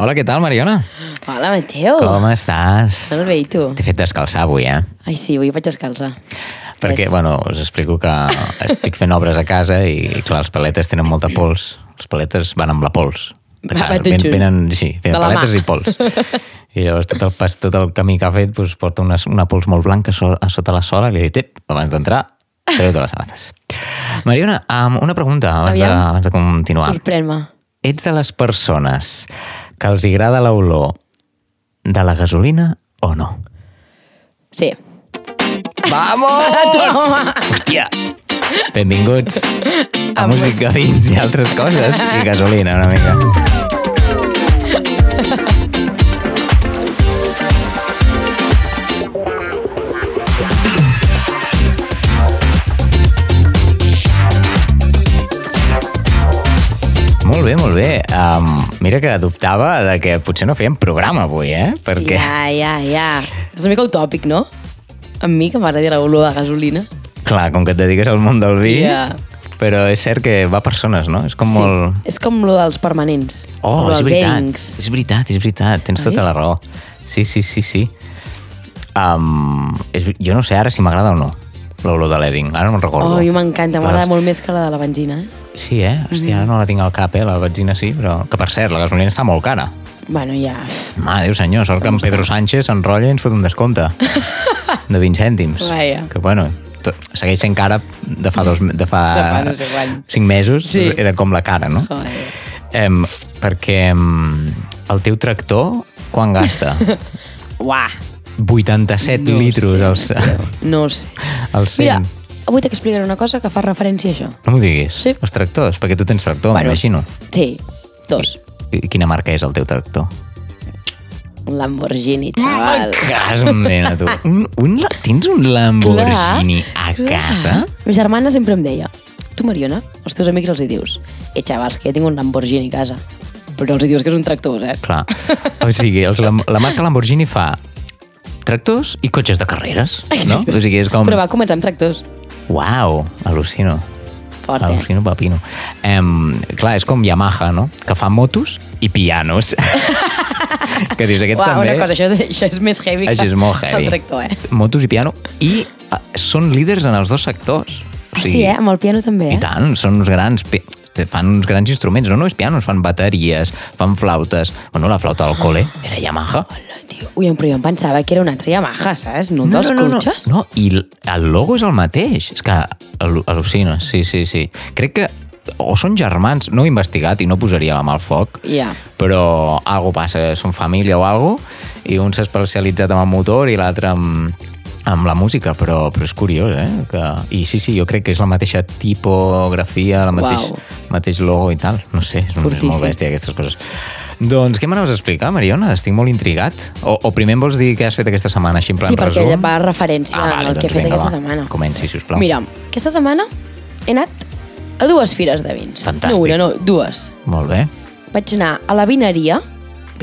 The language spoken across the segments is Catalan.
Hola, què tal, Mariona? Hola, Mateu. Com estàs? Molt bé, i tu? T'he fet descalçar avui, eh? Ai, sí, avui vaig descalçar. Perquè, Res. bueno, us explico que estic fent obres a casa i, clar, els paletes tenen molta pols. Els paletes van amb la pols. De Va, casa. va tot Ven- venen, sí, venen paletes mà. i pols. I llavors tot el, pas, tot el camí que ha fet doncs, porta una, una pols molt blanca so, a sota la sola i li he dit, "Ep, abans d'entrar, treu-te les sabates. Mariona, um, una pregunta abans de, abans de continuar. Sorprèn-me. Ets de les persones que els agrada l'olor de la gasolina o no? Sí. Vamos! Hòstia! Benvinguts a música dins i altres coses i gasolina una mica. Molt bé, molt bé. Um, mira que dubtava de que potser no fèiem programa avui, eh? Perquè... Ja, ja, ja. És una mica utòpic, no? A mi, que m'agrada l'olor de gasolina. Clar, com que et dediques al món del vi, Ja. però és cert que va a persones, no? És com sí. molt... És com lo dels permanents. Oh, és veritat, Eddings. és veritat, és veritat, tens Oi? tota la raó. Sí, sí, sí, sí. Um, és, jo no sé ara si m'agrada o no, l'olor de l'Edding, ara no me'n recordo. Oh, a mi m'encanta, m'agrada molt més que la de la benzina, eh? Sí, eh? Hòstia, ara no la tinc al cap, eh? La benzina sí, però... Que per cert, la gasolina està molt cara. Bueno, ja... Mare Déu senyor, sort que en Pedro Sánchez s'enrotlla i ens fot un descompte de 20 cèntims. Vaja. Que bueno, tot, segueix sent cara de fa, dos, de fa, De no sé quan. 5 mesos, Sí. era com la cara, no? Joder. Em, perquè em, el teu tractor, quan gasta? Uah, 87 No litros sé, als, no sé. als 100. Mira, avui t'explicaré una cosa que fa referència a això. No m'ho diguis. Sí. Els tractors, perquè tu tens tractor, bueno, m'imagino. Sí, dos. I quina marca és el teu tractor? Un Lamborghini, xaval. Cas, nena, tu. Un, un, la- tens un Lamborghini a casa? Ma germana sempre em deia, tu, Mariona, als teus amics els hi dius, eh, xavals, que jo tinc un Lamborghini a casa. Però els hi dius que és un tractor, saps? Clar. O sigui, els, Lam- la marca Lamborghini fa tractors i cotxes de carreres, no? O sigui, és com... Però va començar amb tractors. Uau, al·lucino. Fort, eh? Al·lucino papino. Em, clar, és com Yamaha, no? Que fa motos i pianos. que dius, aquests Uau, també... una cosa, això, això és més heavy Això és molt heavy. el tractor, eh? Motos i piano. I eh, són líders en els dos sectors. Ah, sí, eh? Amb el piano també, I eh? tant, són uns grans... pi- Fan uns grans instruments, no només pianos, fan bateries, fan flautes. Bueno, la flauta del col·le era Yamaha. Hola, tio. Ui, però jo em pensava que era una altra Yamaha, saps? No, un dels no, no, cotxes? No, i l- el logo és el mateix. És que al- al·lucina, sí, sí, sí. Crec que o són germans, no he investigat i no posaria la mà al foc, Ja. però algo passa, són família o algo, i un s'ha especialitzat en el motor i l'altre en, amb la música, però, però és curiós, eh? Que, I sí, sí, jo crec que és la mateixa tipografia, el mateix, mateix logo i tal. No sé, és, és molt bèstia aquestes coses. Doncs què m'anaves a explicar, Mariona? Estic molt intrigat. O, o primer em vols dir què has fet aquesta setmana, així en plan Sí, perquè resum? va referència Ah, vale, al que he doncs fet vinga, aquesta va. setmana. Comenci, sisplau. Mira, aquesta setmana he anat a dues fires de vins. Fantàstic. No una, no, dues. Molt bé. Vaig anar a la vineria,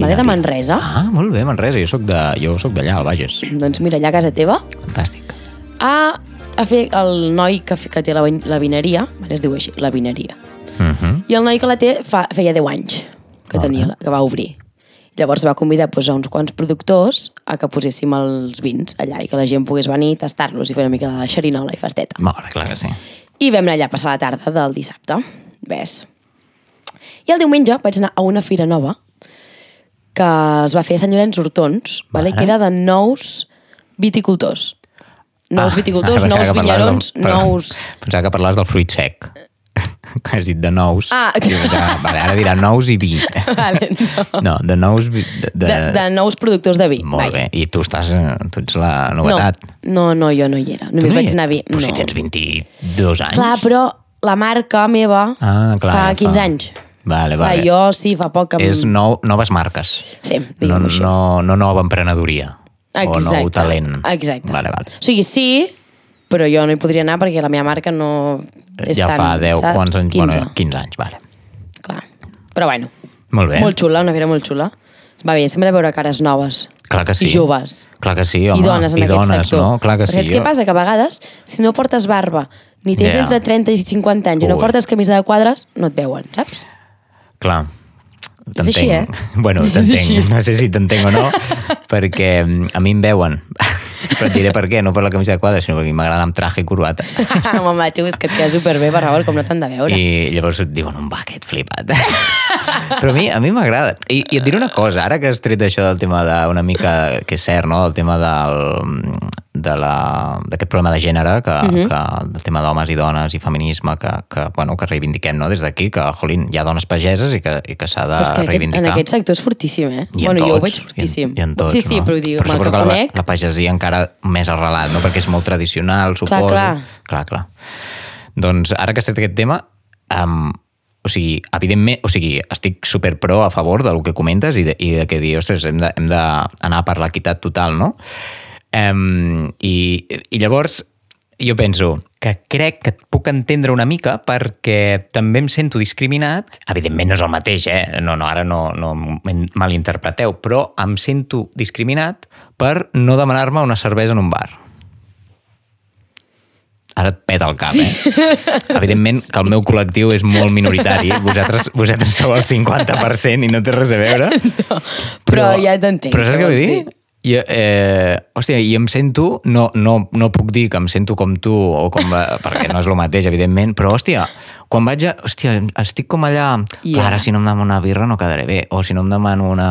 vale, de Manresa. Ah, molt bé, Manresa. Jo soc de, jo soc d'allà, al Bages. Doncs mira, allà a casa teva, Fantàstic. a, a fer el noi que, que té la, la vineria, vale, es diu així, la vineria. Uh -huh. I el noi que la té fa, feia 10 anys que, Molt tenia, que va obrir. Llavors va convidar pues, a uns quants productors a que poséssim els vins allà i que la gent pogués venir, tastar-los i fer una mica de xerinola i festeta. Molt bé, clar que sí. I vam anar allà a passar la tarda del dissabte. Ves. I el diumenge vaig anar a una fira nova que es va fer a Sant Llorenç Hortons, vale? Vale. que era de nous viticultors. Nous Ah, viticultors, pensava nous vinyarons, del- nous... Pensava que parlaves del fruit sec. Has dit de nous. Ah. I de, vale, ara dirà nous i vi. Vale, no. No, de nous... De, de, De, de nous productors de vi. Molt vaja. bé. I tu estàs... Tu ets la novetat. No, no, no, jo no hi era. Només Tu no vaig anar a vi. Però no. si tens 22 anys. Clar, però la marca meva Ah, clar, fa ja 15 anys. Vale, Clar, vale. jo sí, fa poc que... em- És nou, noves marques. Sí, No, així. no, no nova emprenedoria. O nou talent. Exacte. Vale, vale. O sigui, sí, però jo no hi podria anar perquè la meva marca no és ja tan... fa 10, saps? quants anys? 15, Bueno, 15 anys, vale. clar. Però bueno, Molt bé. molt xula, una fira molt xula. Va bé, sempre veure cares noves. Clar que sí. I joves. Clar que sí, home. I dones en I aquest dones, sector. no? Clar que Perquè sí. saps què passa? Que a vegades, si no portes barba, ni tens Ja. entre 30 i 50 anys, i no Ui. portes camisa de quadres, no et veuen, saps? Clar. És així, eh? Bueno, t'entenc. No sé si t'entenc o no, perquè mm, a mi em veuen. Però et diré per què, no per la camisa de quadre, sinó perquè m'agrada amb traje i corbata. Home, Mateu, és que et queda superbé, per favor, com no t'han de veure. I llavors et diuen, on va aquest flipat? Però a mi a mi m'agrada. I, I et diré una cosa, ara que has tret això del tema d'una mica, que és cert, no? el tema del, d'aquest problema de gènere, que, uh -huh. que el tema d'homes i dones i feminisme, que, que, bueno, que reivindiquem no? des d'aquí, que, jolín, hi ha dones pageses i que, i que s'ha de Però és que en aquest, reivindicar. en aquest sector és fortíssim, eh? I en bueno, tots, jo ho veig i en- fortíssim. I en, tots, sí, sí, no? però dic, però suposo que la, reconec. la pagesia encara més arrelat, no? perquè és molt tradicional, suposo. clar. clar, clar. Doncs ara que has tret aquest tema, um, o sigui, evidentment, o sigui, estic super pro a favor del que comentes i de, i de que dir, ostres, hem d'anar per l'equitat total, no? Um, i, I llavors, jo penso que crec que et puc entendre una mica perquè també em sento discriminat. Evidentment no és el mateix, eh? No, no, ara no, no malinterpreteu, però em sento discriminat per no demanar-me una cervesa en un bar. Ara et peta el cap, sí. eh? Evidentment que el meu col·lectiu és molt minoritari. Vosaltres, vosaltres sou el 50% i no té res a veure. No, però ja t'entenc, Però saps què vull vols dir? Jo, eh, hòstia, i em sento, no, no, no puc dir que em sento com tu, o com, la- perquè no és el mateix, evidentment, però, hòstia, quan vaig a... Hòstia, estic com allà... Clar, ara si no em demano una birra no quedaré bé, o si no em demano una...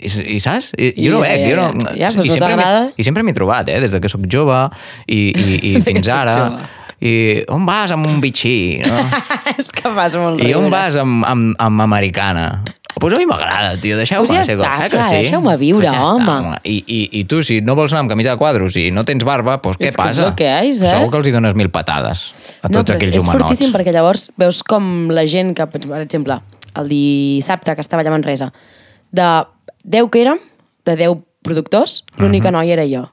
I, i saps? I, jo no ho veig, ja, jo no... ja. Ja, doncs i no sempre? I sempre m'he trobat, eh, des de que sóc jove i, i, i fins ara. jove. I on vas amb un bitxí? No? és que fas molt I on vas amb, amb, amb americana? Pues a mi m'agrada, tio, deixeu-me Pues ja ser com- eh que clar, sí? deixeu-me viure, Pues ja home. Està, I, i, I tu, si no vols anar amb camisa de quadros i no tens barba, doncs què És que és passa? que és, eh? Segur que els hi dones mil patades a tots no, aquells és humanots. fortíssim perquè llavors veus com la gent que, per exemple, el dissabte que estava allà a Manresa, de 10 que érem, de 10 productors, l'única noia era jo.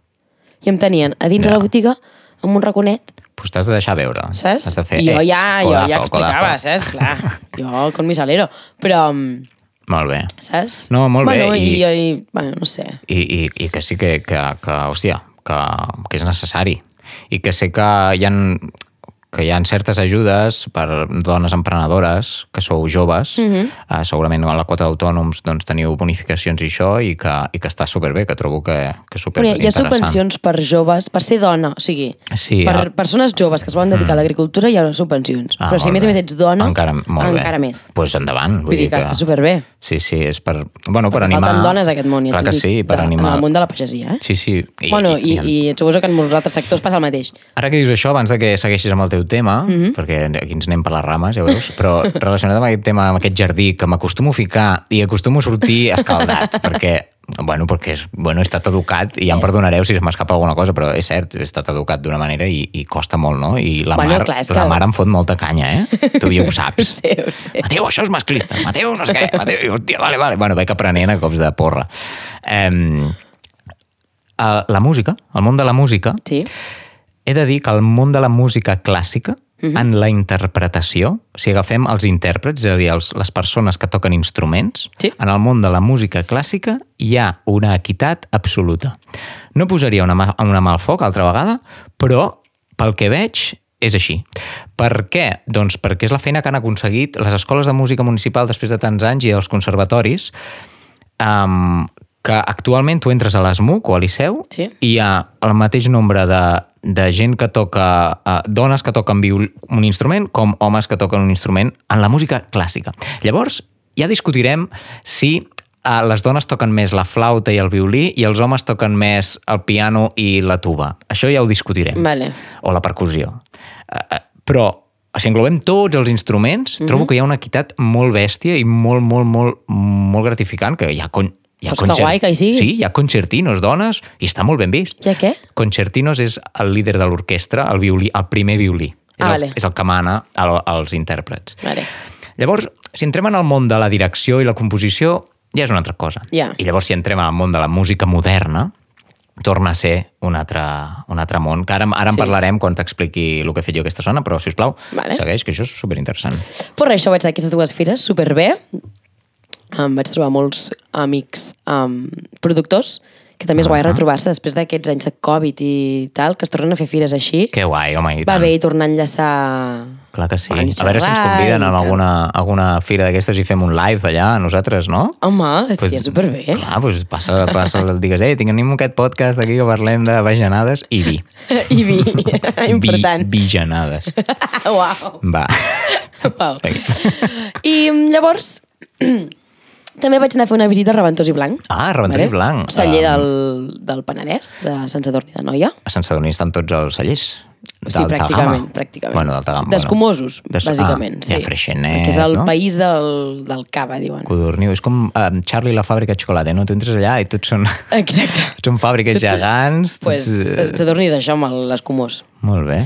I em tenien a dins Mhm. Ja. de la botiga amb un raconet Pues t'has de deixar veure. saps? Has de fer, jo eh, ja, jo ja explicava, codazo. saps? Clar, jo con mi salero. Però, mm, Molt bé. saps? No, molt bé, bueno, I, i- i, i, bueno, no sé. I, i, i que sí que, que, que hòstia, que, que és necessari. I que sé que hi ha, que hi ha certes ajudes per dones emprenedores que sou joves, mm Mhm. -hmm. uh, segurament a la quota d'autònoms doncs, teniu bonificacions i això, i que, i que està superbé, que trobo que, que és super Però hi ha, subvencions per joves, per ser dona, o sigui, Sí, per ah. persones joves que es volen dedicar a l'agricultura hi ha subvencions. Ah, Però si a més a bé. més ets dona, encara, molt bé. encara més. Doncs pues endavant. Vull dir que està superbé. Sí, sí, és per, bueno, per animar... Falten dones a aquest món, ja Clar que dic, sí, per de, animar... en el món de la pagesia, eh? Sí, sí. I, bueno, i, i, i suposo que en molts altres sectors passa el mateix. Ara que dius això, abans de que segueixis amb el teu tema, mm. -hmm. perquè aquí ens anem per les rames, ja veus, però relacionat amb aquest tema, amb aquest jardí, que m'acostumo a ficar i acostumo a sortir escaldat, perquè bueno, perquè és, bueno, he estat educat i ja em perdonareu si es m'escapa alguna cosa, però és cert, he estat educat d'una manera i, i costa molt, no? I la, Bueno, mar, clar, la que- mar em fot molta canya, eh? Tu ja ho saps. Ho sé, ho sé. Mateu, això és masclista. Mateu, no sé què. Mateu, hòstia, vale, vale. Bueno, vaig aprenent a cops de porra. Eh, la música, el món de la música, Sí. he de dir que el món de la música clàssica. Uh -huh. en la interpretació, si agafem els intèrprets, és a dir, els, les persones que toquen instruments, Sí. en el món de la música clàssica hi ha una equitat absoluta. No posaria una, mà- una mà al foc altra vegada, però pel que veig és així. Per què? Doncs perquè és la feina que han aconseguit les escoles de música municipal després de tants anys i els conservatoris um, que actualment tu entres a l'ESMUC o a Liceu Sí. i hi ha el mateix nombre de, de gent que toca, uh, dones que toquen viol, un instrument com homes que toquen un instrument en la música clàssica. Llavors, ja discutirem si uh, les dones toquen més la flauta i el violí i els homes toquen més el piano i la tuba. Això ja ho discutirem. Vale. O la percussió. Uh, uh, però, si englobem tots els instruments, mm -hmm. trobo que hi ha una equitat molt bèstia i molt, molt, molt, molt gratificant, que hi ha, con, hi ha Pues que guai que hi sigui. Sí, hi ha concertinos, dones, i està molt ben vist. I a què? Concertinos és el líder de l'orquestra, el, violí, el primer violí. És, Ah, el, vale. és el que mana al- als intèrprets. Vale. Llavors, si entrem en el món de la direcció i la composició, ja és una altra cosa. Ja. I llavors, si entrem en el món de la música moderna, torna a ser un altre, un altre món, que ara, ara en Sí. parlarem quan t'expliqui el que he fet jo aquesta setmana, però, si us plau, Vale. segueix, que això és superinteressant. Per això vaig anar a aquestes dues fires, superbé. Em vaig trobar molts amics um, productors que també és guai retrobar-se després d'aquests anys de Covid i tal, que es tornen a fer fires així. Que guai, home, i Va tant. bé i tornar a enllaçar... Clar que sí. Van A veure si ens conviden a alguna, alguna fira d'aquestes i fem un live allà, nosaltres, no? Home, estaria superbé. Clar, doncs passa, passa, digues, ei, tenim aquest podcast aquí que parlem de bajanades i vi. I vi, important. Vi, vijanades. Uau. Va. Uau. I mm, llavors, també vaig anar a fer una visita a Reventós i Blanc. Ah, Reventós i Blanc. Celler Ah. del, del Penedès, de Sant Sadurní de Noia. A Sant Sadurní estan tots els cellers. Sí, pràcticament, pràcticament. Bueno, d'alta gamma. Descomosos, Des- bàsicament. Ah, sí. Freixenet, Que és el no? país del, del cava, diuen. Codorniu. És com um, Charlie la fàbrica de xocolata, no? Tu entres allà i tots són, Exacte. són fàbriques gegants. Pues, Tots, eh, Sadurní és això, amb l'escumós. Molt bé.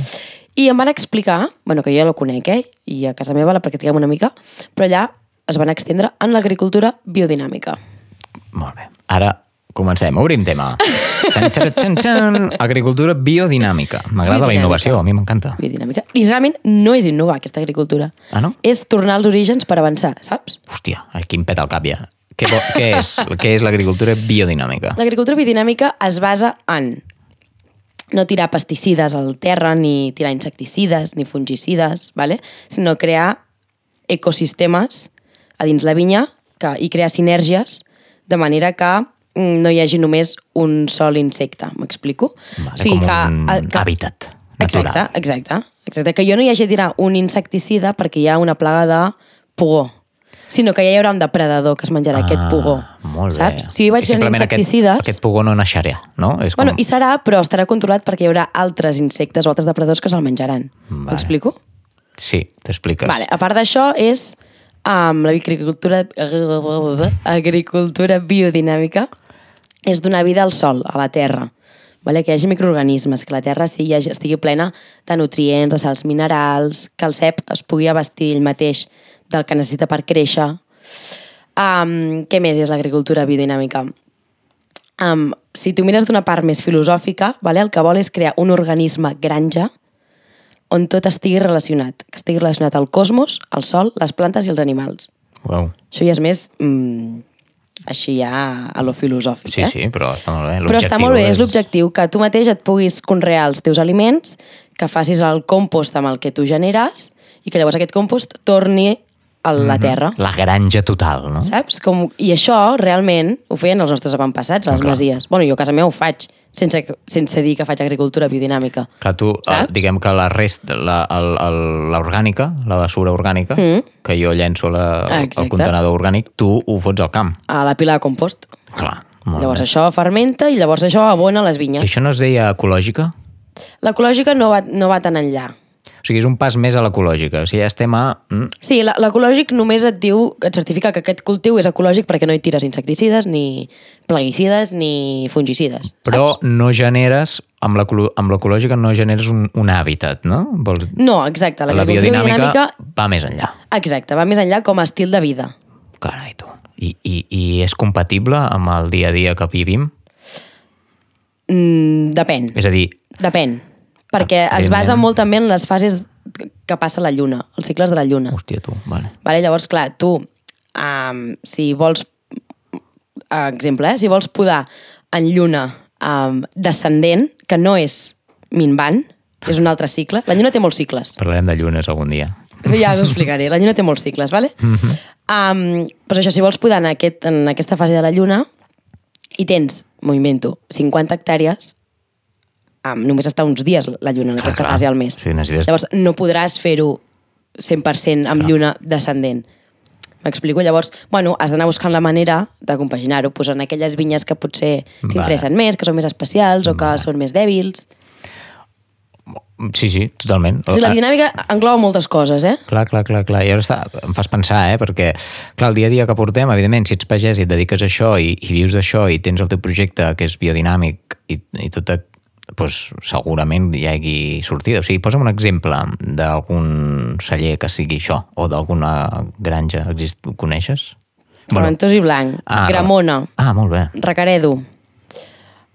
I em van explicar, bueno, que jo ja la conec, eh? I a casa meva la practicam una mica, però allà es van extendre en l'agricultura biodinàmica. Molt bé. Ara comencem. Obrim tema. Xan, xan, xan, xan. Agricultura biodinàmica. M'agrada la innovació, a mi m'encanta. Biodinàmica. I realment no és innovar aquesta agricultura. Ah, no? És tornar als orígens per avançar, saps? Hòstia, aquí em peta el cap ja. Què, què és, què és l'agricultura biodinàmica? L'agricultura biodinàmica es basa en no tirar pesticides al terra, ni tirar insecticides, ni fungicides, ¿vale? sinó crear ecosistemes a dins la vinya que, i crear sinergies de manera que mm, no hi hagi només un sol insecte, m'explico? Vale, com un hàbitat natural. Exacte, exacte, exacte. Que jo no hi hagi tirar un insecticida perquè hi ha una plaga de pugó, sinó que ja hi haurà un depredador que es menjarà aquest pugó. Ah, Molt bé. Saps? Si jo vaig simplement insecticides... Aquest, aquest pugó no naixerà, no? És com... Bueno, i serà, però estarà controlat perquè hi haurà altres insectes o altres depredadors que se'l menjaran. Vale. M'explico? Sí, t'expliques. Vale. A part d'això, és um, la agricultura, agricultura biodinàmica és donar vida al sol, a la terra. Vale? Que hi hagi microorganismes, que la terra hagi, estigui plena de nutrients, de sals minerals, que el cep es pugui abastir ell mateix del que necessita per créixer. Um, què més és l'agricultura biodinàmica? Um, si tu mires d'una part més filosòfica, vale? el que vol és crear un organisme granja on tot estigui relacionat, que estigui relacionat al cosmos, al sol, les plantes i els animals. Uau. Això ja és més mm, així ja a lo filosòfic, Sí, eh? sí, però està molt bé. Però està molt bé, és l'objectiu, que tu mateix et puguis conrear els teus aliments, que facis el compost amb el que tu generes i que llavors aquest compost torni a la terra. La granja total, no? Saps? Com, I això realment ho feien els nostres avantpassats, les clar. masies. Bueno, jo a casa meva ho faig, sense, sense dir que faig agricultura biodinàmica. Clar, tu, Saps? diguem que la rest, la, el, el, l'orgànica, la basura orgànica, mm. que jo llenço la, Ah, el exacte. contenedor orgànic, tu ho fots al camp. A la pila de compost. Clar, molt Llavors bé. això fermenta i llavors això abona les I vinyes. això no es deia ecològica? L'ecològica no, va, no va tan enllà. O sigui, és un pas més a l'ecològica. O sigui, ja estem a... Mm, Sí, l'ecològic només et diu, et certifica que aquest cultiu és ecològic perquè no hi tires insecticides, ni plaguicides, ni fungicides. però no generes, amb l'ecològica no generes un, un hàbitat, no? Vols... No, exacte, La biodinàmica biodinàmica... va més enllà. Exacte, va més enllà com a estil de vida. Carai, tu. I, i, I és compatible amb el dia a dia que vivim? Mm, depèn, És a dir, depèn. Perquè es basa molt també en les fases que passa la lluna, els cicles de la lluna. hòstia, tu, vale. Vale? Llavors, clar, tu, um, si vols, exemple, eh? si vols podar en lluna um, descendent, que no és minvant, és un altre cicle. La lluna té molts cicles. Parlarem de llunes algun dia. Ja us ho explicaré. La lluna té molts cicles, vale? Mm -hmm. um, doncs això, si vols podar en, aquest, en aquesta fase de la lluna i tens, m'ho invento, 50 hectàrees, um, només està uns dies la lluna en Clar, aquesta clar. fase al mes. Sí, necessites- Llavors, no podràs fer-ho 100% amb lluna descendent. M'explico? Llavors, bueno, has d'anar buscant la manera de compaginar-ho, pues, en aquelles vinyes que potser t'interessen més, que són més especials o que són més dèbils. Sí, sí, totalment. O sigui, la dinàmica engloba moltes coses, eh? Clar, clar, clar, clar. I ara està, em fas pensar, eh? Perquè, clar, el dia a dia que portem, evidentment, si ets pagès i et dediques a això i, i vius d'això i tens el teu projecte que és biodinàmic i, i tot, doncs, segurament hi hagi sortida. O sigui, posa'm un exemple d'algun celler que sigui això o d'alguna granja. Exist, ho coneixes? Bueno, i Blanc, Ah, Gramona, Ah, molt bé. Recaredo,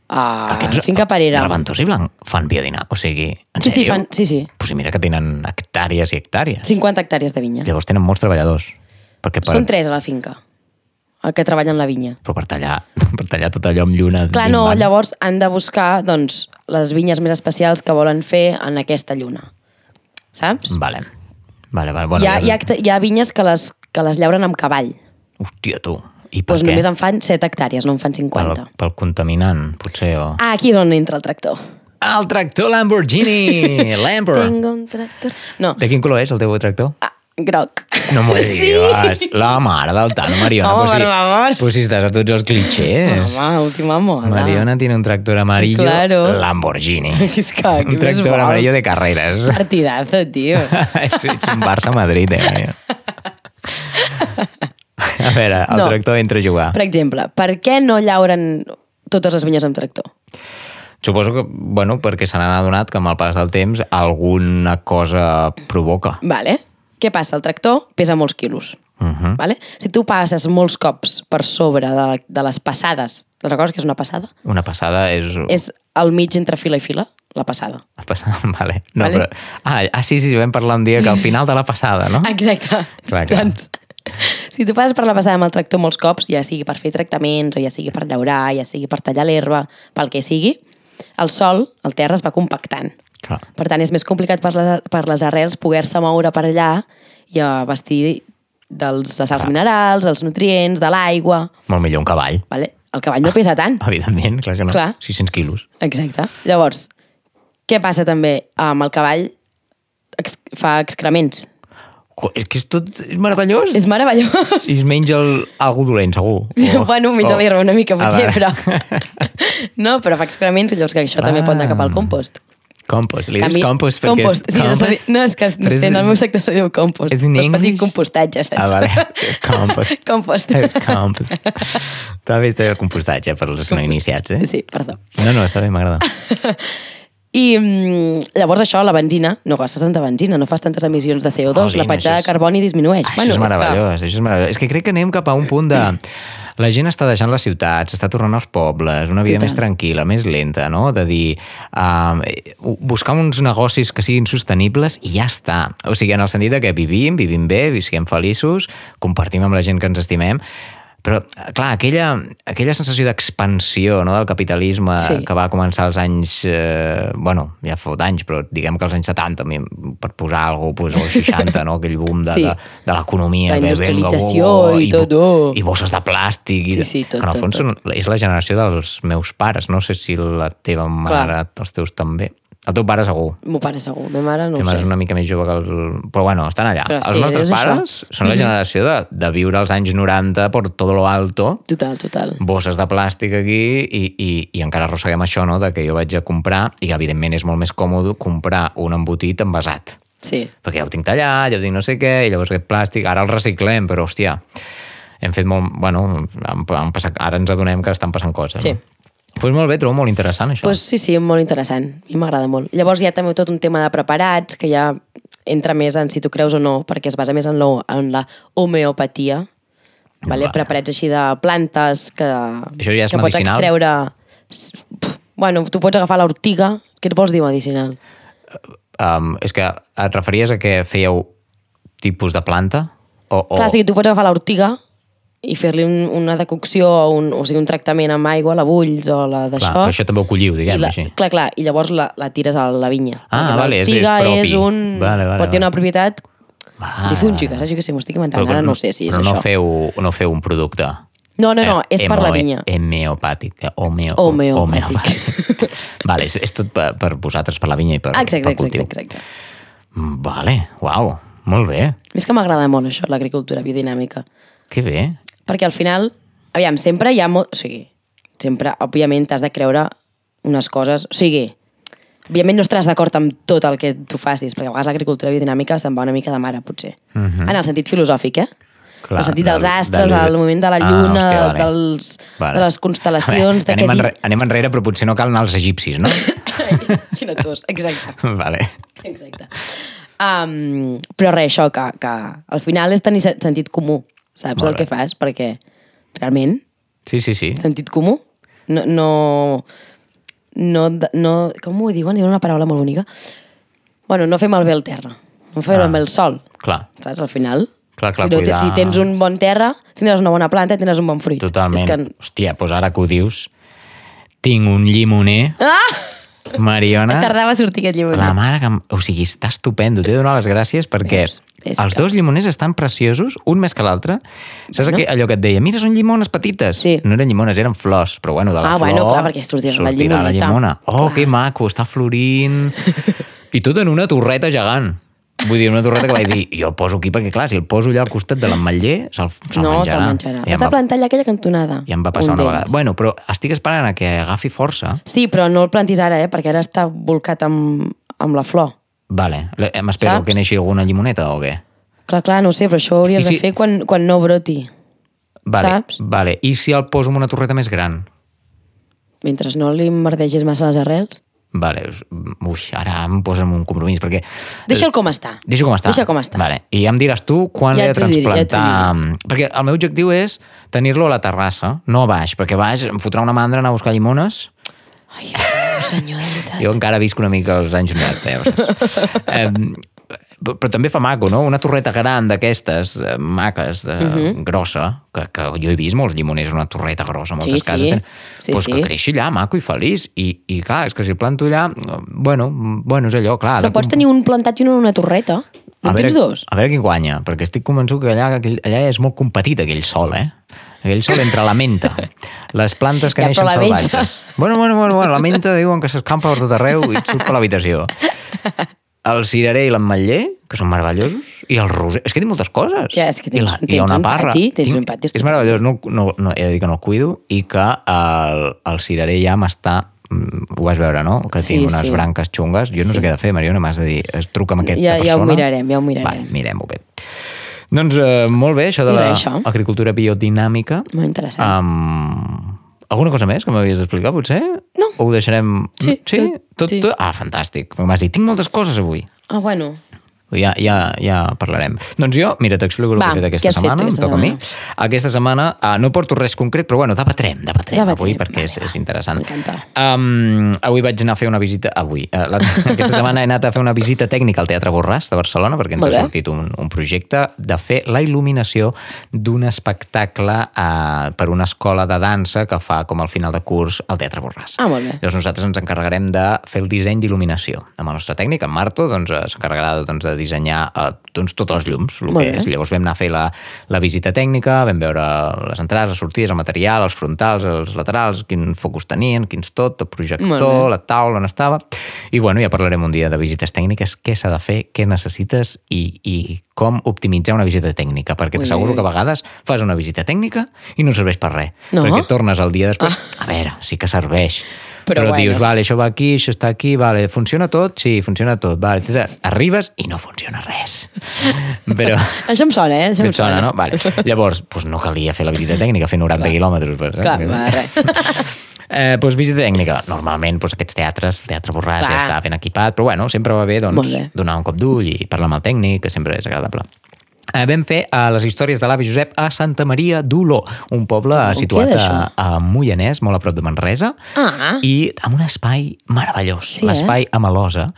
uh, Finca Parera. Reventós i Blanc fan biodinàmic? O sigui, Sí, sí, fan, sí, sí. Pues sí, mira que tenen hectàrees i hectàrees. 50 hectàrees de vinya. Llavors tenen molts treballadors. Perquè per, Són tres a la finca, que treballen la vinya. però per tallar per tallar tot allò amb lluna. Clar, no, llavors han de buscar doncs, les vinyes més especials que volen fer en aquesta lluna. Saps? Vale. Vale, vale. Bueno, hi, ha, hi, ha, hi ha vinyes que les, que les llauren amb cavall. Hòstia, tu. I per Doncs què? només en fan 7 hectàrees, no en fan pel, 50. pel contaminant, potser, o... Ah, aquí és on entra el tractor. El tractor Lamborghini! Lambo! Tengo un tractor... No, De quin color és el teu tractor? ah, groc. No m'ho Sí. digues. La mare del tant, Mariona. Home, pues per favor. Pues si estàs a tots els clichés. Home, última moda. Mariona tiene un tractor amarillo Claro. Lamborghini. És que, un tractor amarillo de carreras. Partidazo, tio. ets, un Barça-Madrid, eh? A veure, el No. tractor entra a jugar. Per exemple, per què no llauren totes les vinyes amb tractor? Suposo que, bueno, perquè se n'han adonat que amb el pas del temps alguna cosa provoca. Vale. Què passa? El tractor pesa molts quilos. Uh -huh. Vale? Si tu passes molts cops per sobre de, de les passades, te'n recordes que és una passada? Una passada és... És al mig entre fila i fila, la passada. Passada, vale. No, Vale. Però... Ah, ah, sí, sí, vam parlar un dia que al final de la passada, no? Exacte. Clar, clar. Doncs, si tu passes per la passada amb el tractor molts cops, ja sigui per fer tractaments, o ja sigui per llaurar, ja sigui per tallar l'herba, pel que sigui, el sol, el terra, es va compactant. Clar. Per tant, és més complicat per les, per les arrels poder-se moure per allà i abastir dels sals Clar. minerals, els nutrients, de l'aigua... Molt millor un cavall. Vale? El cavall no pesa tant. Evidentment, clar que no. Clar. 600 quilos. Exacte. Llavors, què passa també amb el cavall? Ex fa excrements. Jo, és que és tot és meravellós. És meravellós. I es menja el, algú dolent, segur. O- bueno, menja o- l'herba una mica, Ah, potser, però... no, però fa excrements i llavors que això també pot anar cap al compost. Compost. Li dius compost perquè compost. és... Sí, no, compost? no, és que no Però sé, en el és- meu sector se diu compost. És in Però es English? compostatge, saps? Ah, vale. Compost. compost. compost. Està bé el compostatge per als no iniciats, eh? Sí, perdó. No, no, està bé, m'agrada. I mm, llavors això, la benzina, no gastes tanta benzina, no fas tantes emissions de CO2, Jolín, la petjada de és- carboni disminueix. Això és meravellós, això és meravellós. És que crec que anem cap a un punt de... La gent està deixant les ciutats, està tornant als pobles, una vida Total. més tranquil·la, més lenta, no? De dir, uh, buscar uns negocis que siguin sostenibles i ja està. O sigui, en el sentit de que vivim, vivim bé, siguem feliços, compartim amb la gent que ens estimem, però, clar, aquella, aquella sensació d'expansió no, del capitalisme Sí. que va començar als anys... Eh, bueno, ja fot anys, però diguem que als anys 70, mi- per posar alguna cosa, pues, o 60, no? aquell boom de, Sí. de, de l'economia. La que venga, industrialització bo, bo, i bo- tot, oh. I bosses de plàstic. I, Sí, sí, tot, que en el tot, fons tot. Són, és la generació dels meus pares. No sé si la teva mare, els teus també. El teu pare segur. M'ho pare segur, ma mare no ho mare sé. és una mica més jove que els... Però bueno, estan allà. Però els sí, nostres és això. Pares són la generació de, de viure als anys 90 per tot lo alto, Total, total. bosses de plàstic aquí i, i, i encara arrosseguem això, no?, de que jo vaig a comprar i que evidentment és molt més còmode comprar un embotit envasat Sí. perquè ja ho tinc tallat, ja ho tinc no sé què, i llavors aquest plàstic, ara el reciclem, però hòstia, hem fet molt... Bueno, han, han passat, ara ens adonem que estan passant coses. Sí. No? Pues molt bé, trobo molt interessant això. Pues sí, sí, molt interessant. A mi m'agrada molt. Llavors hi ha també tot un tema de preparats, que ja entra més en si tu creus o no, perquè es basa més en, lo, en la homeopatia. Vale? Vale. Preparats així de plantes que, Això ja és que pots medicinal? extreure... Pff, Bueno, tu pots agafar l'ortiga. Què et vols dir medicinal? Um, és que et referies a que fèieu tipus de planta? O, o... Clar, sí, tu pots agafar l'ortiga i fer-li un, una decocció o, un, o sigui, un tractament amb aigua, la bulls o la d'això. Clar, però això també ho colliu, I diguem la, així. clar, clar, i llavors la, la tires a la vinya. Ah, vale, és- és propi. és un... Vale, vale, pot tenir vale. una propietat Ah. difúngica, saps? Jo què sé, m'ho estic inventant, ara no ho sé si és però no això. Feu, no feu un producte... No, no, no, és per la vinya. Homeopàtic. eh, Homeo, Homeopàtic. homeopàtic. vale, és, és tot per, per vosaltres, per la vinya i per, exacte, per exacte, cultiu. exacte. Mm, Vale, uau, molt bé. És que m'agrada molt això, l'agricultura biodinàmica. Que bé. Perquè al final, aviam, sempre hi ha molt... O sigui, sempre, òbviament, t'has de creure unes coses... O sigui, òbviament no estaràs d'acord amb tot el que tu facis, perquè a vegades l'agricultura biodinàmica se'n va una mica de mare, potser. Mhm. En el sentit filosòfic, eh? Clar, en el sentit dels del- astres, del- del, moviment de la Ah, lluna, hòstia, vale. dels, Vale. de les constel·lacions... Veure, anem, enre anem enrere, però potser no cal anar als egipcis, no? dir... Quina tos, exacte. vale. Exacte. Um, però res, això, que, que al final és tenir se- sentit comú, saps Molt el que bé. fas? Perquè realment, Sí, sí, sí. sentit comú, no... no no, no, com ho diuen? Diuen una paraula molt bonica. Bueno, no fer malbé el terra, no fer Ah. malbé el sol, Clar. saps? Al final, Clar, clar, si, no, cuidar- si tens un bon terra, tindràs una bona planta i tindràs un bon fruit. Totalment. És que... Hòstia, doncs ara que ho dius, tinc un llimoner, Ah! Mariona, Tardava a sortir aquest llibre. la mare que... O sigui, està estupendo. T'he de donar les gràcies perquè? És els que- dos llimoners estan preciosos, un més que l'altre. Saps Bueno. allò que et deia? Mira, són llimones petites. Sí. No eren llimones, eren flors, però bueno, de la Ah, flor... bueno, clar, perquè sortirà la sortirà la llimoneta. llimona. Oh, Clar. que maco, està florint. I tot en una torreta gegant. Vull dir, una torreta que vaig dir, jo el poso aquí perquè, clar, si el poso allà al costat de l'emmetller, se'l se no, menjarà. se'l menjarà. I Està va- plantat allà aquella cantonada. i em va passar un una vegada. Bueno, però estic esperant a que agafi força. Sí, però no el plantis ara, eh? perquè ara està volcat amb, amb la flor. Vale, Le- m'espero que neixi alguna llimoneta o què? Clar, clar, no sé, però això ho hauries I si- de fer quan, quan no broti. Vale, Saps? Vale. I si el poso en una torreta més gran? Mentre no li merdegis massa les arrels. Vale, ui, ara em posa en un compromís, perquè... Deixa'l com està. Deixa com està. Deixa com està. Vale. I ja em diràs tu quan Ja l'he de t'ho diré, ja transplantar... perquè el meu objectiu és tenir-lo a la terrassa, no a baix, perquè a baix em fotrà una mandra anar a buscar llimones Ai, senyor, de veritat. Jo encara visc una mica als anys 90, ja ho saps. eh, però també fa maco, no? Una torreta gran d'aquestes, eh, maques, de, Mhm. grossa, que, que jo he vist molts llimoners una torreta grossa, a moltes Sí, cases. sí. tenen, Sí, pues sí. que creixi allà, maco i feliç. I, I clar, és que si el planto allà, bueno, bueno és allò, clar. de Però pots comp- tenir un plantat i un en una torreta. No en tens dos? A veure qui guanya, perquè estic convençut que allà, allà és molt competit aquell sol, eh? Aquell sol entre la menta, les plantes que Ja, neixen menta- salvatges. Bueno, bueno, bueno, bueno, la menta diuen que s'escampa per tot arreu i et surt per l'habitació. El cirerer i l'ametller, que són meravellosos, i el roser. És que té moltes coses. Ja, és que I tens- la, hi ha tens una un parra. pati, tens Tinc- un pati És meravellós, no, no, no, he de dir que no el cuido i que el, el cirerer ja m'està mm, ho vas veure, no? Que Sí, tinc unes sí. branques xungues. Jo no sé què he de fer, Mariona, m'has de dir, es truca amb aquesta Ja- ja ho persona. mirarem, ja ho mirarem. Vale, mirem-ho bé. Doncs eh, molt bé, això de I l'agricultura biodinàmica. Molt interessant. Um, alguna cosa més que m'havies d'explicar, potser? No. O ho deixarem... Sí, sí? tot- Tot, sí. tot? Ah, fantàstic. M'has dit, tinc moltes coses avui. Ah, bueno. Ja, ja, ja parlarem. Doncs jo, mira, t'explico el Va, que he fet aquesta fet setmana, em aquesta toca a mi. Aquesta setmana uh, no porto res concret, però bueno, debatrem, debatrem, Debatrem, avui perquè és, és interessant. Um, avui vaig anar a fer una visita... Avui. Uh, la, aquesta setmana he anat a fer una visita tècnica al Teatre Borràs de Barcelona perquè ens ha sortit un, un projecte de fer la il·luminació d'un espectacle uh, per una escola de dansa que fa com al final de curs al Teatre Borràs. Ah, molt bé. Llavors nosaltres ens encarregarem de fer el disseny d'il·luminació. Amb el nostre tècnic, en Marto, doncs, s'encarregarà doncs, de dissenyar eh, doncs, totes les llums, el Molt que bé. és. Llavors vam anar a fer la, la visita tècnica, vam veure les entrades, les sortides, el material, els frontals, els laterals, quin focus tenien, quins tot, el projector, la taula on estava. I bueno, ja parlarem un dia de visites tècniques, què s'ha de fer, què necessites i, i com optimitzar una visita tècnica, perquè t'asseguro que a vegades fas una visita tècnica i no serveix per res. No? Perquè tornes el dia després, a veure, sí que serveix. Però Però, bueno. dius, vale, això va aquí, això està aquí, vale, funciona tot? Sí, funciona tot. Vale. Entonces, Arribes i no funciona res. Però... Això em sona, eh? Això Et sona, no? Vale. Llavors, doncs no calia fer la visita tècnica, fer 90 quilòmetres. Per, Clar, va, res. Eh, doncs visita tècnica. Normalment doncs, aquests teatres, el Teatre Borràs ja Clar. està ben equipat, però bueno, sempre va bé, doncs, bé. donar un cop d'ull i parlar amb el tècnic, que sempre és agradable. Eh, vam fer eh, les històries de l'avi Josep a Santa Maria d'Oló, un poble On situat a, a Moianès, molt a prop de Manresa, Ah. i amb un espai meravellós, Sí, eh? l'espai a Malosa,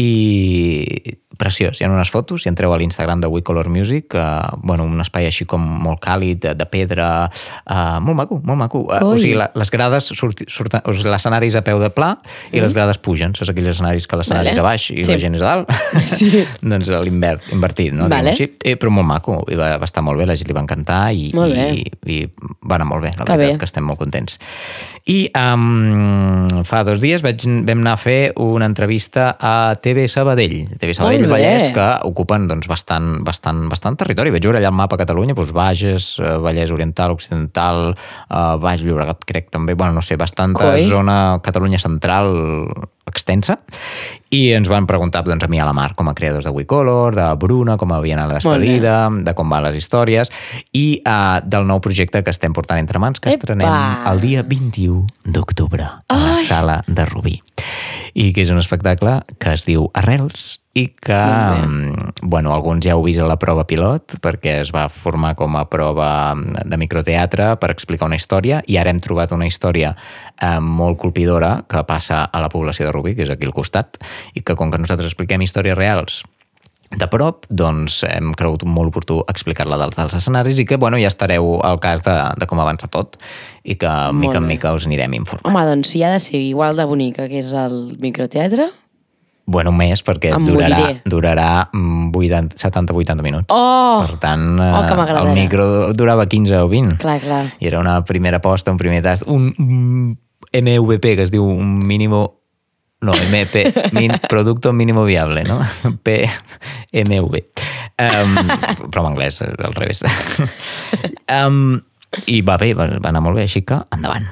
i preciós. Hi ha unes fotos, si entreu a l'Instagram de We Color Music, eh, bueno, un espai així com molt càlid, de, de pedra, eh, molt maco, molt maco. Eh, o sigui, la, les grades surti, surten, o sigui, l'escenari és a peu de pla i les grades pugen, saps aquells escenaris que l'escenari Mm. Vale. és a baix i Sí. la gent és a dalt? Sí. doncs l'invert, invertit, no? Vale. Així. Eh, però molt maco, i va, va estar molt bé, la gent li va encantar i, i, i va anar molt bé, la Que veritat, bé. que estem molt contents. I um, fa dos dies vaig, vam anar a fer una entrevista a TV Sabadell, TV Sabadell Bé. Vallès, que ocupen doncs, bastant, bastant, bastant territori. Veure allà el mapa a Catalunya, doncs, Bages, eh, Vallès Oriental, Occidental, eh, Baix Llobregat, crec també, bueno, no sé, bastanta Coi. zona Catalunya central extensa, i ens van preguntar doncs, a mi i a la Mar, com a creadors de WeColor, de Bruna, com havia anat la despedida, de com van les històries, i uh, del nou projecte que estem portant entre mans, que Epa! estrenem el dia 21 d'octubre a la Ai! sala de Rubí. I que és un espectacle que es diu Arrels, i que, Molt mm, bueno, alguns ja heu vist a la prova pilot, perquè es va formar com a prova de microteatre per explicar una història, i ara hem trobat una història eh, molt colpidora que passa a la població de Rubí, que és aquí al costat, i que com que nosaltres expliquem històries reals de prop, doncs hem cregut molt oportú explicar-la dels, dels escenaris i que, bueno, ja estareu al cas de, de com avança tot i que, mica en mica, us anirem informant. Home, doncs si ha de ser igual de bonica que és el microteatre... Bueno, més, perquè Em durarà, moriré. durarà 70-80 minuts. Oh! Per tant, Oh, que eh, el micro durava 15 o 20. Clar, clar. I era una primera aposta, un primer tast, un, MVP, que es diu un mínimo... No, MP, min, Producto Mínimo Viable, no? PMV. Um, però en anglès, al revés. Um, I va bé, va, anar molt bé, així que endavant.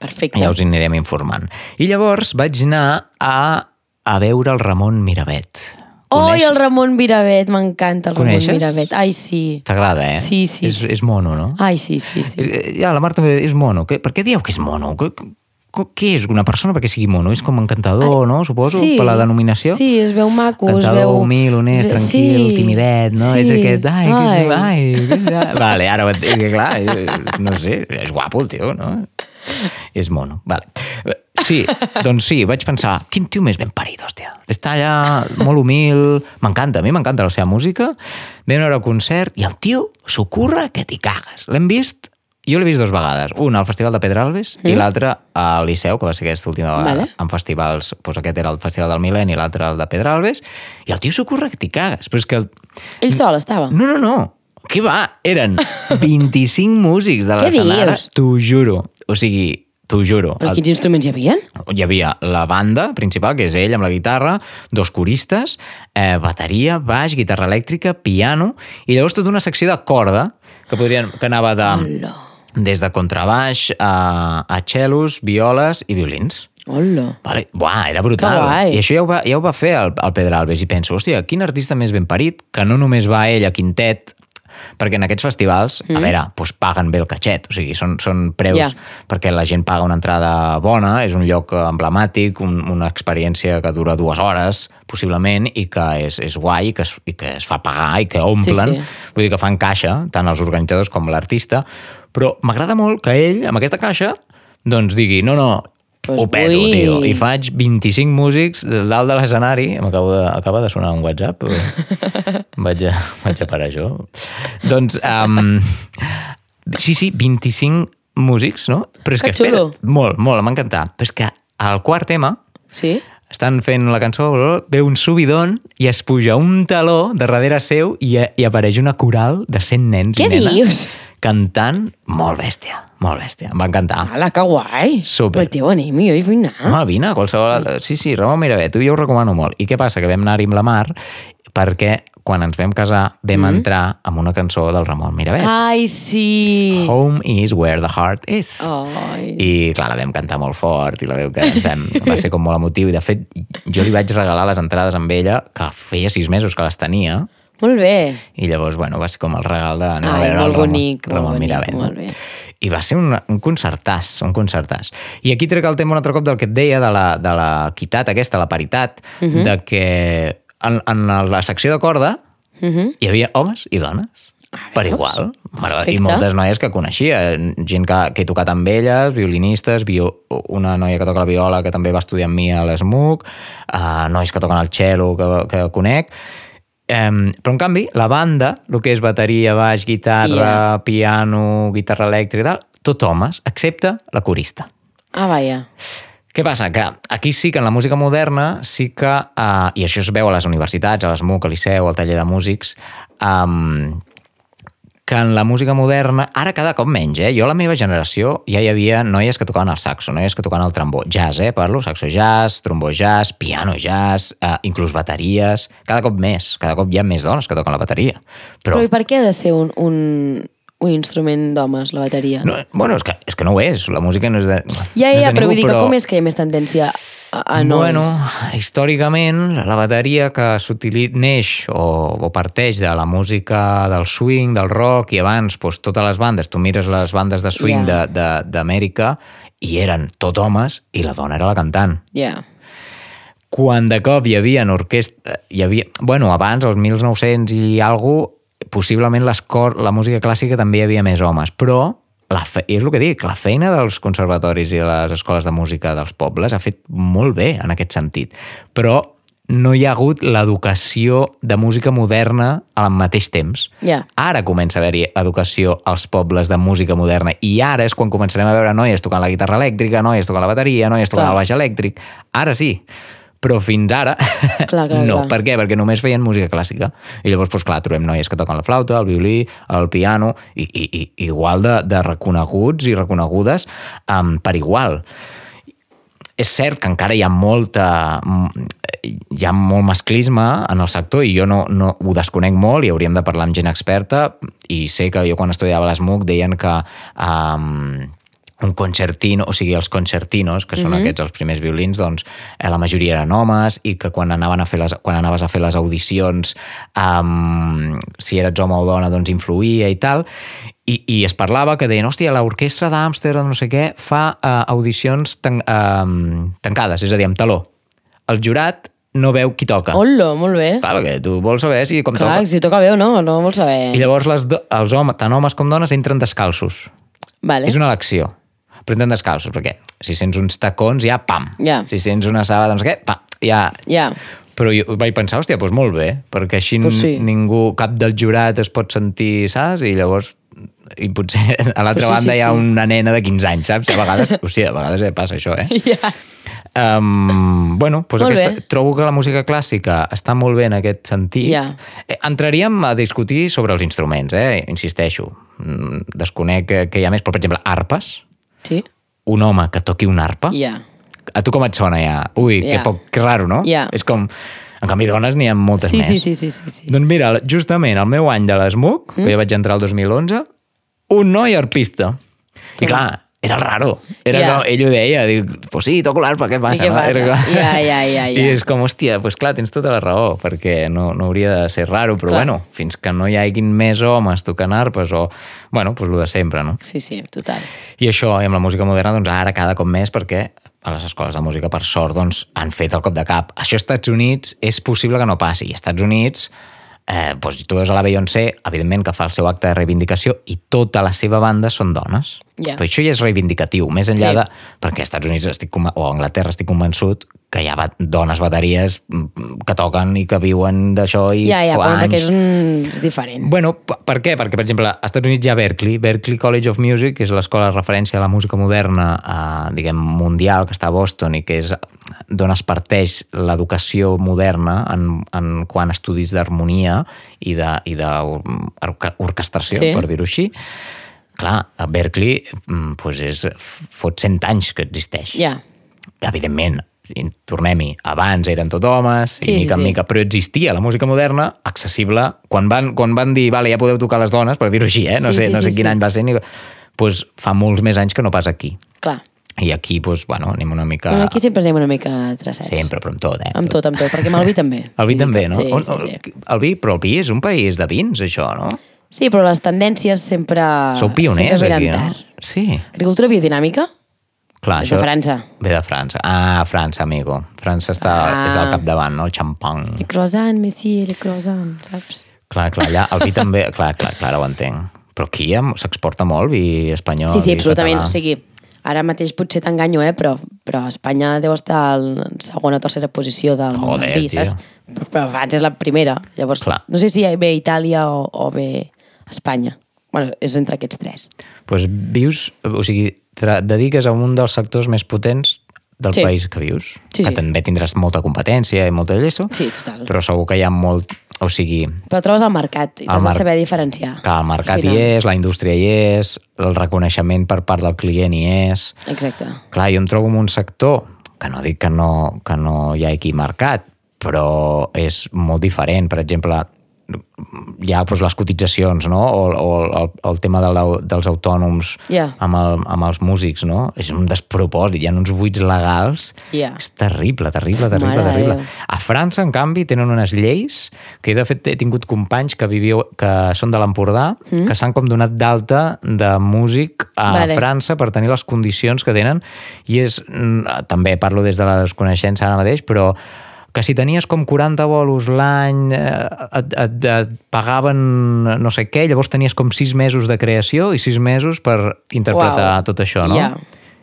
Perfecte. Ja us anirem informant. I llavors vaig anar a, a veure el Ramon Miravet. Oi, el Ramon Miravet, m'encanta el Coneixes? Ramon Miravet. Ai, sí. T'agrada, eh? Sí, sí, És, és mono, no? Ai, sí, sí, sí. És, eh, ja, la Marta és mono. Que, per què dieu que és mono? Que, què és una persona perquè sigui mono? És com encantador, no? Suposo, sí. per la denominació. Sí, es veu maco, es Encantador, veu... humil, honest, es veu- tranquil, sí, timidet, no? Sí. És aquest, ai, que és, ai, Ai. que és, vale, ara ho entenc, clar, eh, no sé, és guapo el tio, no? És mono, vale. Sí, doncs sí, vaig pensar, quin tio més ben parit, hòstia. Està allà molt humil, m'encanta, a mi m'encanta la seva música, vam veure el concert i el tio s'ho curra que t'hi cagues. L'hem vist, jo l'he vist dues vegades, una al Festival de Pedralbes mm. i l'altra al Liceu, que va ser aquesta última vegada, Vale. en festivals, doncs aquest era el Festival del Mil·lenni i l'altre el de Pedralbes, i el tio s'ho curra que t'hi cagues. Però és que el, Ell sol estava. no, no, no. Què va? Eren 25 músics de Què l'escenari. dius? T'ho juro. O sigui, t'ho juro. Però El- quins instruments hi havia? Hi havia la banda principal, que és ell amb la guitarra, dos coristes, eh, bateria, baix, guitarra elèctrica, piano, i llavors tota una secció de corda que, podrien, que anava de, Hola. des de contrabaix a, a cellos, violes i violins. Hola. Vale. Buah, era brutal. I això ja ho va, ja ho va fer el, el Pedralbes i penso, hòstia, quin artista més ben parit, que no només va ell a quintet, perquè en aquests festivals, mm. a veure, doncs paguen bé el catxet, o sigui, són, són preus Ja. perquè la gent paga una entrada bona, és un lloc emblemàtic, un, una experiència que dura dues hores, possiblement, i que és, és guai, i que es, i que es fa pagar, i que omplen, Sí, sí. vull dir que fan caixa, tant els organitzadors com l'artista, però m'agrada molt que ell, amb aquesta caixa, doncs digui, no, no, Pues ho peto, vull- tio. I faig 25 músics de dalt de l'escenari. M'acabo de, acaba de sonar un WhatsApp. vaig, a, vaig a parar jo. Doncs, um, sí, sí, 25 músics, no? Però és que, Que espera, molt, molt, m'ha encantat. Però és que al quart tema, Sí? estan fent la cançó, ve un subidon i es puja un taló de darrere seu i, i apareix una coral de 100 nens Què i nenes dius? cantant molt bèstia, molt bèstia. Em va encantar. Ala, que guai. Súper. Mateu, anem jo hi vull anar. Home, vine, qualsevol... Sí, sí, Ramon Miravet, tu jo ho recomano molt. I què passa? Que vam anar-hi amb la Mar perquè quan ens vam casar vam mm. entrar amb una cançó del Ramon Miravet. Ai, sí. Home is where the heart is. Ai. I clar, la vam cantar molt fort i la veu que vam, va ser com molt emotiu. I de fet, jo li vaig regalar les entrades amb ella, que feia sis mesos que les tenia, Molt bé. i llavors, bueno, va ser com el regal de... a Ai, molt Ramon- bonic, molt Ramon bonic, Miravet, no? molt bé. I va ser un, un concertàs, un concertàs. I aquí trec el tema un altre cop del que et deia, de la, de l'equitat aquesta, la paritat, uh Mhm. -huh. de que en, en la secció de corda Uh -huh. hi havia homes i dones. Ah, per igual. M'agrada- I Perfecte. moltes noies que coneixia, gent que, que he tocat amb elles, violinistes, bio, una noia que toca la viola que també va estudiar amb mi a l'ESMUC, uh, nois que toquen el cello que, que conec, Um, però en canvi, la banda, el que és bateria, baix, guitarra, Yeah. piano, guitarra elèctrica i tal, tot homes, excepte la corista. Ah, vaja. Què passa? Que aquí sí que en la música moderna sí que, uh, i això es veu a les universitats, a l'ESMUC, al Liceu, al taller de músics, um, que en la música moderna, ara cada cop menys, eh? Jo a la meva generació ja hi havia noies que tocaven el saxo, noies que tocaven el trombó, jazz, eh? Parlo, saxo jazz, trombó jazz, piano jazz, eh, inclús bateries, cada cop més, cada cop hi ha més dones que toquen la bateria. Però, Però i per què ha de ser un, un, un instrument d'homes, la bateria? no, bueno, és que, és que no ho és, la música no és de... ja, no és ja, de però ningú, vull dir que com és que hi ha més tendència a, nois? Bueno, històricament, la bateria que neix o, o parteix de la música del swing, del rock, i abans doncs, totes les bandes, tu mires les bandes de swing yeah. d'Amèrica i eren tot homes i la dona era la cantant. Ja. Quan de cop hi havia orquestra... Hi havia, bueno, abans, als 1900 i alguna possiblement les cor, la música clàssica també hi havia més homes, però la fe, és el que dic, la feina dels conservatoris i de les escoles de música dels pobles ha fet molt bé en aquest sentit. Però no hi ha hagut l'educació de música moderna al mateix temps. Ja. Ara comença a haver-hi educació als pobles de música moderna i ara és quan començarem a veure noies tocant la guitarra elèctrica, noies tocant la bateria, noies tocant Clar. el baix elèctric. Ara sí, però fins ara Clar, clar, no. clar. Per què? Perquè només feien música clàssica. I llavors, doncs, clar, trobem noies que toquen la flauta, el violí, el piano, i, i, i igual de, de reconeguts i reconegudes um, per igual. És cert que encara hi ha molta hi ha molt masclisme en el sector i jo no, no ho desconec molt i hauríem de parlar amb gent experta i sé que jo quan estudiava a l'ESMUC deien que um, un concertino, o sigui, els concertinos, que són aquests els primers violins, doncs eh, la majoria eren homes i que quan, anaven a fer les, quan anaves a fer les audicions, um, si eres home o dona, doncs influïa i tal. I, i es parlava que deien, hòstia, l'orquestra d'Amsterdam, no sé què, fa uh, audicions tan, uh, tancades, és a dir, amb taló. El jurat no veu qui toca. Hola, molt bé. Clar, perquè tu vols saber si com Clar, toca. si toca bé o no, no vols saber. I llavors les do, els homes, tant homes com dones, entren descalços. Vale. És una elecció. Però entren descalços, perquè si sents uns tacons, ja pam. Ja. Si sents una saba, doncs què? Pa, ja. Ja. Però jo vaig pensar, hòstia, doncs molt bé, perquè així Pues sí. ningú, cap del jurat es pot sentir, saps? I llavors i potser a l'altra Pues sí, banda sí, hi ha sí. una nena de 15 anys, saps? A vegades, hòstia, a vegades eh, passa això, eh? Ja. Um, bueno, doncs Molt aquesta, bé. trobo que la música clàssica està molt bé en aquest sentit. Ja. Eh, Entraríem a discutir sobre els instruments, eh? insisteixo. Mm, Desconec que, que hi ha més, però, per exemple, arpes. Sí? Un home que toqui una arpa. Ja. A tu com et sona ja? Ui, que Ja. poc, que raro, no? Ja. És com... En canvi, dones n'hi ha moltes Sí, més. sí, sí, sí, sí, sí. Doncs mira, justament el meu any de l'ESMUC, mm. que jo vaig entrar el 2011, un noi arpista. I Toma. clar, era el raro. Era Ja. com, ell ho deia, diu, pues sí, toco l'arpa, què passa? què no? passa? Era Ja, ja, ja, ja. I és com, hòstia, pues clar, tens tota la raó, perquè no, no hauria de ser raro, però Clar. bueno, fins que no hi haguin més homes tocant arpes o, bueno, pues lo de sempre, no? Sí, sí, total. I això, i amb la música moderna, doncs ara cada cop més, perquè a les escoles de música, per sort, doncs, han fet el cop de cap. Això als Estats Units és possible que no passi. I als Estats Units, eh, doncs, tu veus a la Beyoncé, evidentment que fa el seu acte de reivindicació i tota la seva banda són dones. Ja. Però això ja és reivindicatiu, més enllà Sí. de... Perquè als Estats Units estic, o a Anglaterra estic convençut que hi ha dones bateries mm, que toquen i que viuen d'això i Ja, ja, fa anys. és, un... és diferent. Bueno, per què? Perquè, per exemple, als Estats Units hi ha Berkeley, Berkeley College of Music, que és l'escola de referència a la música moderna, eh, diguem, mundial, que està a Boston i que és d'on es parteix l'educació moderna en, en quant a estudis d'harmonia i de or- Sí. per dir-ho així. Clar, a Berkeley mm, doncs és, fot 100 anys que existeix Ja. evidentment, i tornem-hi, abans eren tot homes, Sí, i sí, mica en sí. mica, però existia la música moderna accessible. Quan van, quan van dir, vale, ja podeu tocar les dones, per dir-ho així, eh? no Sí, sé, sí, no sé sí, quin sí. any va ser, ni... pues, fa molts més anys que no pas aquí. Clar. I aquí, pues, bueno, anem una mica... Bueno, aquí sempre anem una mica traçats. Sempre, però amb tot, eh? Amb tot, amb tot, perquè amb el vi també. El vi també, no? Sí, sí, sí. El vi, però el vi és un país de vins, això, no? Sí, però les tendències sempre... Sou pioners, sempre aquí, no? tard. Sí. Agricultura biodinàmica? Clar, És de França. Ve de França. Ah, França, amigo. França està, Ah. és al capdavant, no? El xampany. Le croissant, monsieur, le croissant, saps? Clar, clar, allà el vi també... Clar, clar, clar, ara ho entenc. Però aquí s'exporta molt vi espanyol, Sí, sí, absolutament. català. O sigui, ara mateix potser t'enganyo, eh? Però, però Espanya deu estar en segona o tercera posició del Joder, vi, tio. saps? Però, però França és la primera. Llavors, Clar. no sé si ve Itàlia o, o ve Espanya. Bueno, és entre aquests tres. pues vius, o sigui, te dediques a un dels sectors més potents del Sí. país que vius. Sí, que sí. també tindràs molta competència i molta lleço. Sí, total. Però segur que hi ha molt... O sigui, Però trobes al mercat i t'has mar- de saber diferenciar. que el mercat hi és, la indústria hi és, el reconeixement per part del client hi és. Exacte. Clar, jo em trobo en un sector que no dic que no, que no hi ha aquí mercat, però és molt diferent. Per exemple, hi ha doncs, les cotitzacions, no? O, o el, el tema de la, dels autònoms Ja. amb, el, amb els músics, no? És un despropòsit, hi ha uns buits legals. Ja. És terrible, terrible, terrible, Mare terrible. Déu. A França, en canvi, tenen unes lleis que, de fet, he tingut companys que viviu, que són de l'Empordà, mm. que s'han com donat d'alta de músic a Vale. França per tenir les condicions que tenen i és, mm, també parlo des de la desconeixença ara mateix, però que si tenies com 40 bolos l'any eh, et, et, et pagaven no sé què, llavors tenies com 6 mesos de creació i 6 mesos per interpretar Uau. tot això, no? Ja.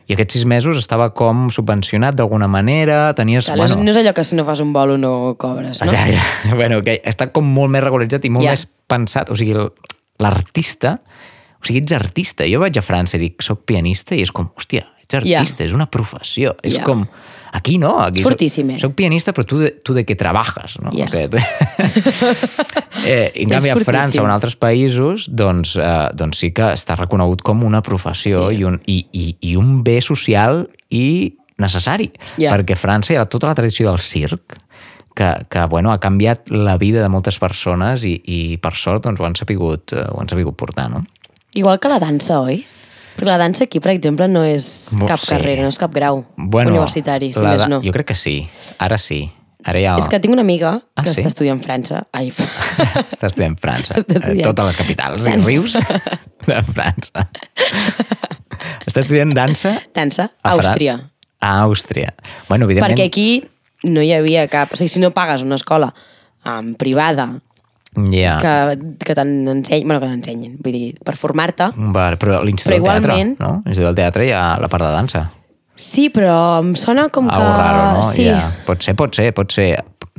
I aquests sis mesos estava com subvencionat d'alguna manera, tenies... Clar, bueno, no és allò que si no fas un bolo no cobres, no? Ja, ja. Bueno, que està com molt més regularitzat i molt Ja. més pensat. O sigui, l'artista... O sigui, ets artista. Jo vaig a França i dic, soc pianista, i és com, hòstia, ets artista, és una professió. És Ja. com... Aquí no, aquí És fortíssim, soc, soc pianista, però tu de, tu de què trabajas, no? Ja. O sigui, tu... eh, en canvi, a França o en altres països, doncs, eh, doncs sí que està reconegut com una professió Sí. i, un, i, i, i un bé social i necessari. Ja. Perquè a França hi ha tota la tradició del circ, que, que bueno, ha canviat la vida de moltes persones i, i per sort doncs, ho, han sapigut, eh, ho han sapigut portar. No? Igual que la dansa, oi? Perquè la dansa aquí, per exemple, no és Bo- cap sí. carrera, no és cap grau Bueno, universitari, si més no. Jo crec que sí. Ara sí. Ara ja... És que tinc una amiga Ah, que sí? està estudiant a França. Ai, Està estudiant França. Està estudiant. Eh, Totes les capitals i Dansa. rius de França. Està estudiant dansa dansa, a Àustria. A Àustria. Bueno, evidentment... Perquè aquí no hi havia cap... O sigui, si no pagues una escola um, privada Ja. que, que t'ensenyin, bueno, que t'ensenyin, vull dir, per formar-te, Vale, però l'Institut del Teatre, no? L'Institut del Teatre hi ha la part de dansa. sí, però em sona com que... Algo raro, no? Sí, Ja. Pot ser, pot ser, pot ser...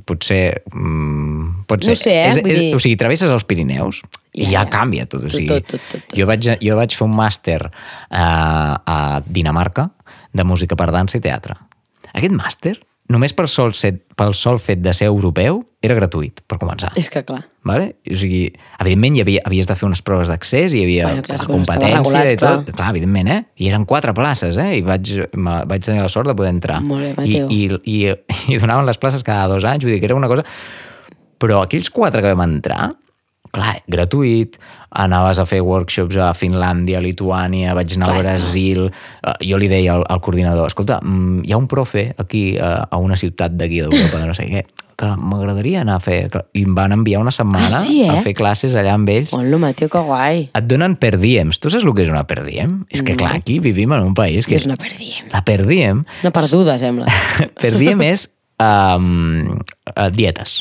Potser... Mm, pot ser. No sé, eh? És, és, dir- O sigui, travesses els Pirineus i Ja, ja canvia tot. O Tot, sigui, tot, tot, tot, tot. Jo, vaig, jo vaig fer un màster a, a Dinamarca de música per dansa i teatre. Aquest màster, només per sol, set, pel sol fet de ser europeu, era gratuït, per començar. És que clar. Vale? O sigui, evidentment hi havia, havies de fer unes proves d'accés, hi havia Bueno, clar, la competència regulat, i tot. clar. Clar, evidentment, eh? I eren quatre places, eh? I vaig, me, vaig tenir la sort de poder entrar. Molt bé, I, Mateu. i, i, I donaven les places cada dos anys, vull dir que era una cosa... Però aquells quatre que vam entrar, clar, gratuït, anaves a fer workshops a Finlàndia, a Lituània, vaig anar Clar, que- Brasil... Eh, Jo li deia al, al coordinador, escolta, mm, hi ha un profe aquí eh, a una ciutat d'aquí d'Europa, de no sé què, que m'agradaria anar a fer... I em van enviar una setmana Ah, sí, eh? a fer classes allà amb ells. Hola, Mateo, que guai. Et donen per diems. Tu saps el que és una per diem? És que, clar, aquí vivim en un país que... És una per diem. La per diem... Una perduda, sembla. per diem és um, uh, dietes.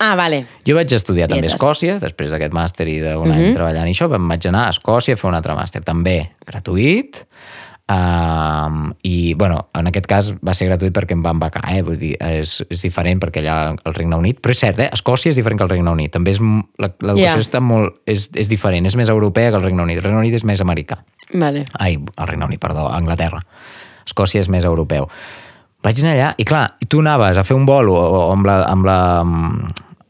Ah, vale. Jo vaig estudiar també a Dietes. Escòcia, després d'aquest màster i d'un any treballant i això, vaig anar a Escòcia a fer un altre màster, també gratuït, um, i, bueno, en aquest cas va ser gratuït perquè em van becar, eh? Vull dir, és, és diferent perquè allà al Regne Unit, però és cert, eh? Escòcia és diferent que el Regne Unit, també és, la- l'educació Ja. està molt, és, és diferent, és més europea que el Regne Unit, el Regne Unit és més americà. Vale. Ai, el Regne Unit, perdó, Anglaterra. Escòcia és més europeu. Vaig anar allà i, clar, tu anaves a fer un bolo o amb la, amb la,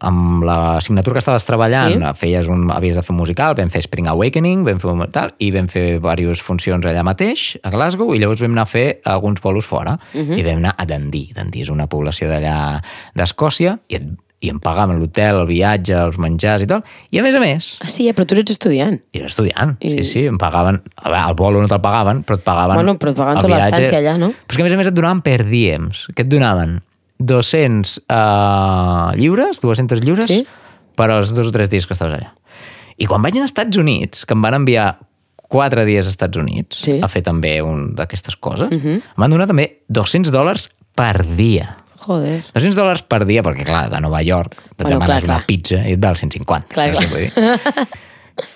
amb la signatura que estaves treballant, Sí. feies un, havies de fer un musical, vam fer Spring Awakening, vam fer un tal, i vam fer diverses funcions allà mateix, a Glasgow, i llavors vam anar a fer alguns bolos fora. Uh Mhm. -huh. I vam anar a Dundee. Dundee és una població d'allà d'Escòcia, i, et, i em pagaven l'hotel, el viatge, els menjars i tal. I a més a més, Ah, sí, eh? però tu ets estudiant. i era estudiant, I- sí, sí, em pagaven... A veure, el bolo no te'l pagaven, però et pagaven... Bueno, però et pagaven tota l'estància allà, no? Però és que a més a més et donaven per diems, que et donaven 200 uh, lliures, 200 lliures, Sí. per als dos o tres dies que estaves allà. I quan vaig als Estats Units, que em van enviar quatre dies als Estats Units Sí. Mhm. a fer també un d'aquestes coses, uh -huh. em van donar també 200 dòlars per dia. Joder. 200 dòlars per dia, perquè clar, de Nova York te Bueno, demanes clar, una clar. pizza i et val 150. Clar, clar. vull dir?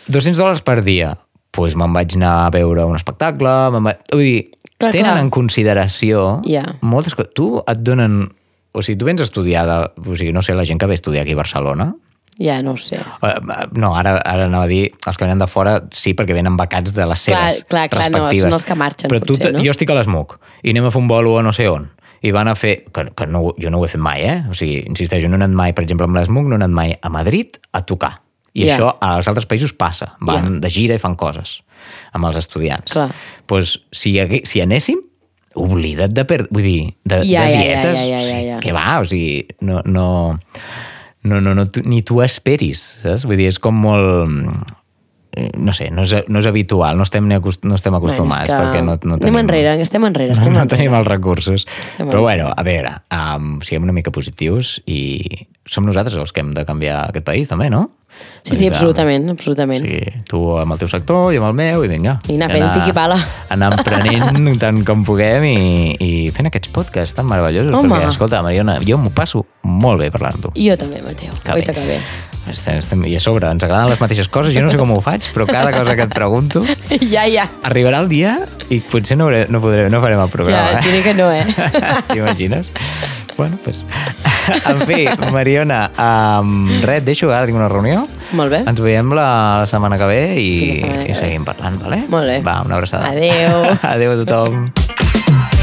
200 dòlars per dia. Doncs pues me'n vaig anar a veure un espectacle, me'n vaig... Vull dir, Clar, tenen clar. en consideració Ja. moltes coses. Tu et donen... O sigui, tu vens a estudiar, de, o sigui, no sé, la gent que ve a estudiar aquí a Barcelona, Ja, no ho sé. Eh, No, ara, ara anava a dir, els que venen de fora sí, perquè venen becats de les Clar, seves clar, clar, no, respectives. són els que marxen, Però tu, potser, te- no? jo estic a l'ESMUC i anem a fer un bolo a no sé on i van a fer, que, que no, jo no ho he fet mai, eh? O sigui, insisteixo, no he anat mai, per exemple, amb l'ESMUC, no he anat mai a Madrid a tocar. I Ja. això als altres països passa. Van Ja. de gira i fan coses amb els estudiants. Clar. pues, si, hi si anéssim, oblida't de per... Vull dir, de, Ja, de ja, ja, dietes. ja, ja, o sigui, ja. Que va, o sigui, no... no no, no, no, tu, ni tu esperis, saps? Vull dir, és com molt... eh, No sé, no és, no és habitual, no estem, ni acost, no estem acostumats, Bueno, perquè no, no Anem tenim... enrere, estem enrere, no, estem no enrere. tenim els recursos. Estem Però bueno, a veure, um, siguem una mica positius i som nosaltres els que hem de canviar aquest país, també, no? Sí, sí, absolutament, absolutament. Sí, tu amb el teu sector, jo amb el meu, i vinga. I anar fent piqui-pala. Anar emprenent tant com puguem i, i fent aquests podcasts tan meravellosos. Home. Perquè, escolta, Mariona, jo m'ho passo molt bé parlant amb tu. I jo també, Mateu. Que Oita que bé. Estem, estem, I a sobre, ens agraden les mateixes coses, jo no sé com ho faig, però cada cosa que et pregunto... ja, ja. Arribarà el dia i potser no, hauré, no, podré, no farem el programa. Ja, et diré que no, eh? T'imagines? Bueno, pues... En fi, Mariona, um, res, et deixo, ara tinc una reunió. Molt bé. Ens veiem la, la setmana que ve i, setmana que i ve. seguim parlant, vale? Molt bé. Va, una abraçada. Adéu. Adéu a tothom.